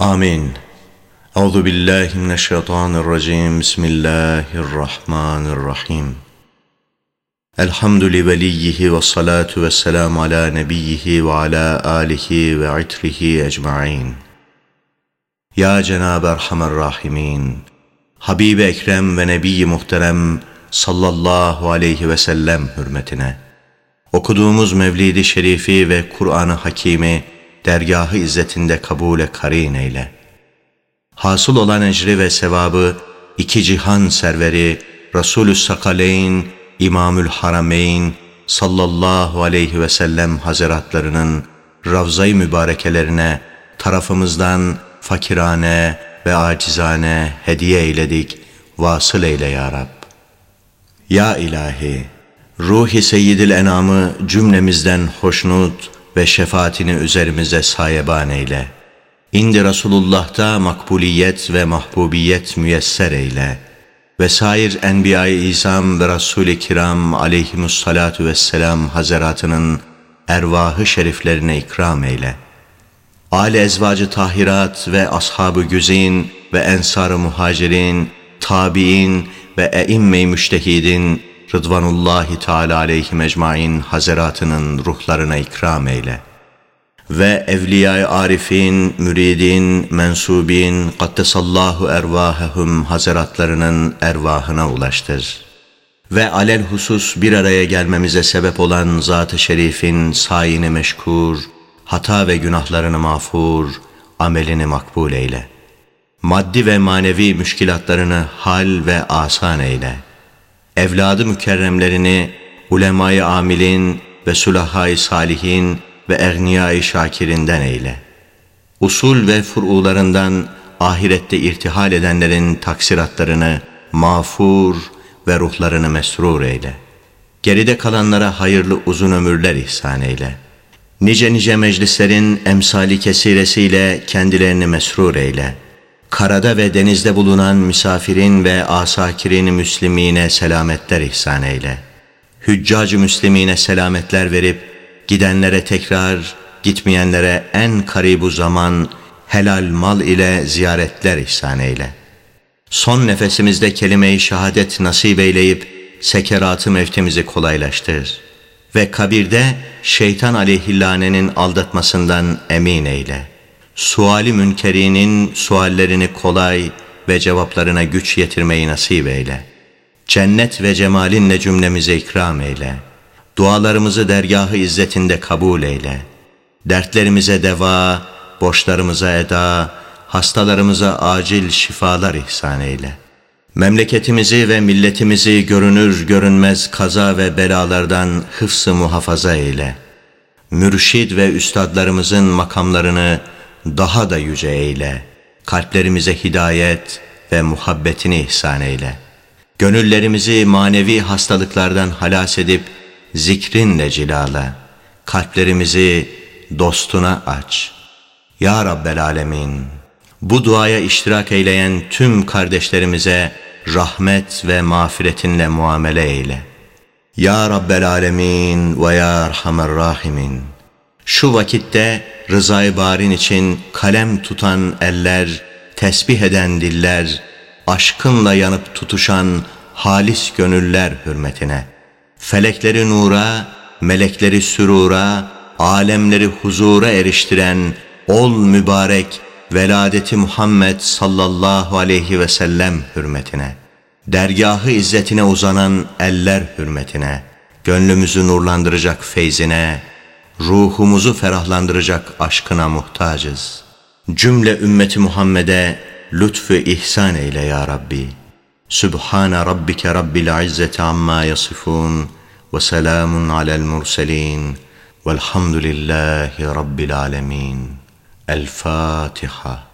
آمين أعوذ بالله من الشيطان الرجيم بسم الله الرحمن الرحيم الحمد لوليه والصلاة والسلام على نبيه وعلى آله وعتره أجمعين Ya Cenab-ı Erhamer Rahimin, Habib-i Ekrem ve Nebi-i Muhterem sallallahu aleyhi ve sellem hürmetine, okuduğumuz Mevlid-i Şerifi ve Kur'an-ı Hakimi dergahı izzetinde kabule karin eyle. Hasıl olan ecri ve sevabı iki cihan serveri Resulü Sakaleyn, İmamül Harameyn sallallahu aleyhi ve sellem hazaratlarının ravzayı mübarekelerine tarafımızdan fakirane ve acizane hediye eyledik, vasıl eyle ya Rab. Ya ilahi, ruhi seyyidil enamı cümlemizden hoşnut ve şefaatini üzerimize sayeban eyle. İndi Resulullah'ta makbuliyet ve mahbubiyet müyesser eyle. Ve sair Enbiya-i İzam ve Resul-i Kiram aleyhimussalatu vesselam hazaratının ervahı şeriflerine ikram eyle. Âle ezvacı tahirat ve ashab-ı güzin ve ensar-ı muhacirin, tabi'in ve eimme-i müştehidin, Rıdvanullahi Teala aleyhi mecmain hazaratının ruhlarına ikram eyle. Ve evliya-i arifin, müridin, mensubin, kaddesallahu ervahehum hazaratlarının ervahına ulaştır. Ve alel husus bir araya gelmemize sebep olan Zat-ı Şerif'in sayini meşkur, hata ve günahlarını mağfur, amelini makbul eyle. Maddi ve manevi müşkilatlarını hal ve asan eyle.'' Evladı mükerremlerini ulemayı amilin ve sulahayı salihin ve egniyayı şakirinden eyle. Usul ve furularından ahirette irtihal edenlerin taksiratlarını mağfur ve ruhlarını mesrur eyle. Geride kalanlara hayırlı uzun ömürler ihsan eyle. Nice nice meclislerin emsali kesiresiyle kendilerini mesrur eyle.'' Karada ve denizde bulunan misafirin ve asakirin müslimine selametler ihsan eyle. Hüccacı müslimine selametler verip, gidenlere tekrar, gitmeyenlere en karibu zaman, helal mal ile ziyaretler ihsan eyle. Son nefesimizde kelime-i şehadet nasip eyleyip, sekeratı mevtimizi kolaylaştır. Ve kabirde şeytan aleyhillanenin aldatmasından emin eyle.'' Suali münkerinin suallerini kolay ve cevaplarına güç yetirmeyi nasip eyle. Cennet ve cemalinle cümlemize ikram eyle. Dualarımızı dergahı izzetinde kabul eyle. Dertlerimize deva, borçlarımıza eda, hastalarımıza acil şifalar ihsan eyle. Memleketimizi ve milletimizi görünür görünmez kaza ve belalardan hıfsı muhafaza eyle. Mürşid ve üstadlarımızın makamlarını daha da yüce eyle. Kalplerimize hidayet ve muhabbetini ihsan eyle. Gönüllerimizi manevi hastalıklardan halas edip zikrinle cilala. Kalplerimizi dostuna aç. Ya Rabbel Alemin, bu duaya iştirak eyleyen tüm kardeşlerimize rahmet ve mağfiretinle muamele eyle. Ya Rabbel Alemin ve Ya Rahimin, şu vakitte rızayı barin için kalem tutan eller, tesbih eden diller, aşkınla yanıp tutuşan halis gönüller hürmetine, felekleri nura, melekleri sürura, alemleri huzura eriştiren ol mübarek veladeti Muhammed sallallahu aleyhi ve sellem hürmetine, dergahı izzetine uzanan eller hürmetine, gönlümüzü nurlandıracak feyzine, ruhumuzu ferahlandıracak aşkına muhtacız. Cümle ümmeti Muhammed'e lütfü ihsan eyle ya Rabbi. Sübhane rabbike rabbil izzeti amma yasifun ve selamun alel murselin velhamdülillahi rabbil alemin. El Fatiha.